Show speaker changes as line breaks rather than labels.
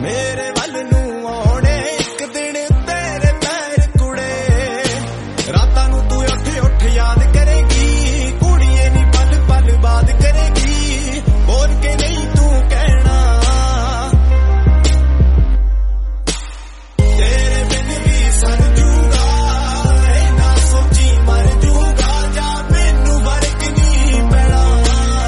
made it.